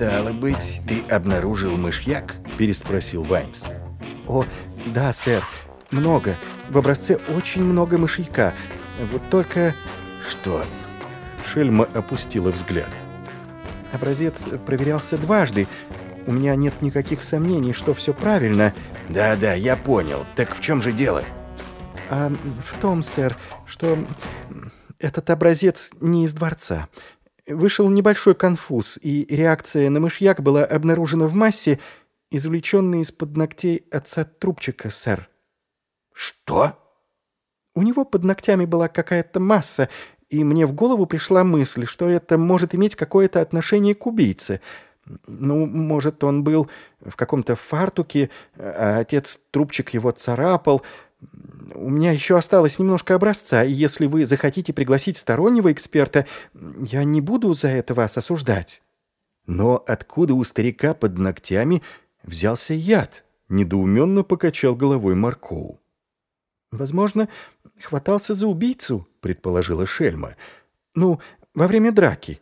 «Стало быть, ты обнаружил мышьяк?» – переспросил Ваймс. «О, да, сэр, много. В образце очень много мышьяка. Вот только...» «Что?» Шельма опустила взгляд. «Образец проверялся дважды. У меня нет никаких сомнений, что все правильно». «Да-да, я понял. Так в чем же дело?» «А в том, сэр, что этот образец не из дворца. Вышел небольшой конфуз, и реакция на мышьяк была обнаружена в массе, извлеченной из-под ногтей отца трубчика, сэр». «Что?» «У него под ногтями была какая-то масса, и мне в голову пришла мысль, что это может иметь какое-то отношение к убийце. Ну, может, он был в каком-то фартуке, а отец трубчик его царапал. У меня еще осталось немножко образца, и если вы захотите пригласить стороннего эксперта, я не буду за это вас осуждать». «Но откуда у старика под ногтями взялся яд?» — недоуменно покачал головой Маркоу. «Возможно, хватался за убийцу», — предположила Шельма. «Ну, во время драки».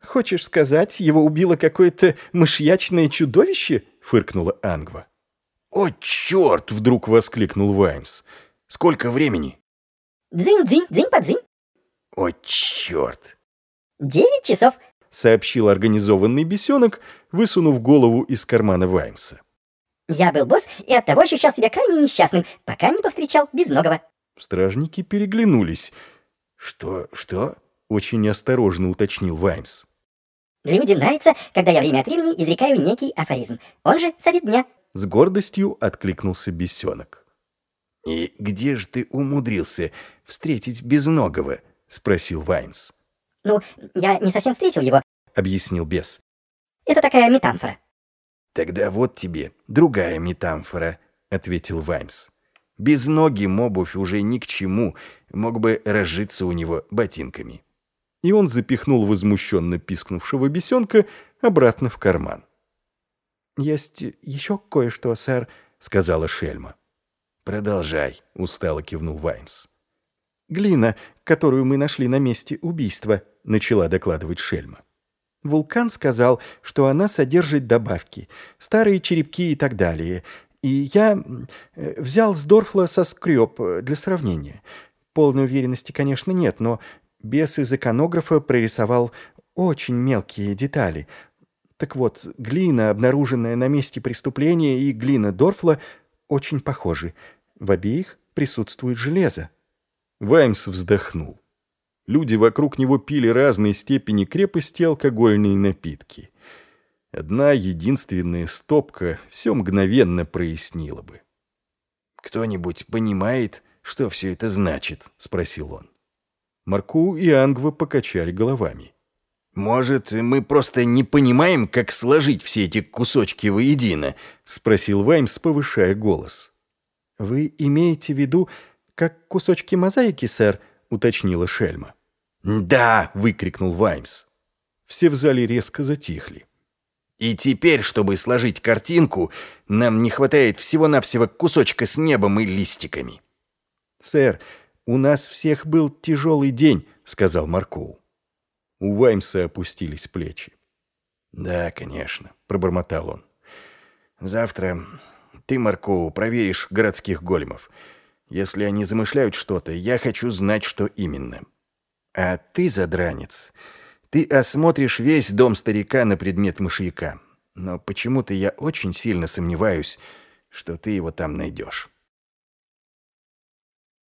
«Хочешь сказать, его убило какое-то мышьячное чудовище?» — фыркнула Ангва. «О, черт!» — вдруг воскликнул Ваймс. «Сколько времени?» «Дзынь-дзынь, дзынь-подзынь». «О, черт!» «Девять часов», — сообщил организованный бесенок, высунув голову из кармана Ваймса. «Я был босс и оттого ощущал себя крайне несчастным, пока не повстречал безногого». Стражники переглянулись. «Что? Что?» — очень осторожно уточнил Ваймс. «Людям нравится, когда я время от времени изрекаю некий афоризм. Он же совет дня». С гордостью откликнулся бесенок. «И где же ты умудрился встретить безногого?» — спросил Ваймс. «Ну, я не совсем встретил его», — объяснил бес. «Это такая метамфора». «Тогда вот тебе другая метамфора», — ответил Ваймс. Безногим обувь уже ни к чему, мог бы разжиться у него ботинками. И он запихнул возмущенно пискнувшего бесенка обратно в карман. «Есть еще кое-что, сэр», — сказала Шельма. «Продолжай», — устало кивнул Ваймс. «Глина, которую мы нашли на месте убийства», — начала докладывать Шельма. Вулкан сказал, что она содержит добавки, старые черепки и так далее, и я э, взял с Дорфла соскреб э, для сравнения. Полной уверенности, конечно, нет, но бес из иконографа прорисовал очень мелкие детали. Так вот, глина, обнаруженная на месте преступления, и глина Дорфла очень похожи. В обеих присутствует железо. Ваймс вздохнул. Люди вокруг него пили разной степени крепости алкогольные напитки. Одна единственная стопка все мгновенно прояснила бы. «Кто-нибудь понимает, что все это значит?» — спросил он. Марку и Ангва покачали головами. «Может, мы просто не понимаем, как сложить все эти кусочки воедино?» — спросил Ваймс, повышая голос. «Вы имеете в виду, как кусочки мозаики, сэр?» — уточнила Шельма. «Да!» — выкрикнул Ваймс. Все в зале резко затихли. И теперь, чтобы сложить картинку, нам не хватает всего-навсего кусочка с небом и листиками. «Сэр, у нас всех был тяжелый день», — сказал Маркоу. У Ваймса опустились плечи. «Да, конечно», — пробормотал он. «Завтра ты, Маркоу, проверишь городских големов. Если они замышляют что-то, я хочу знать, что именно. А ты, задранец, ты осмотришь весь дом старика на предмет мышьяка. Но почему-то я очень сильно сомневаюсь, что ты его там найдешь.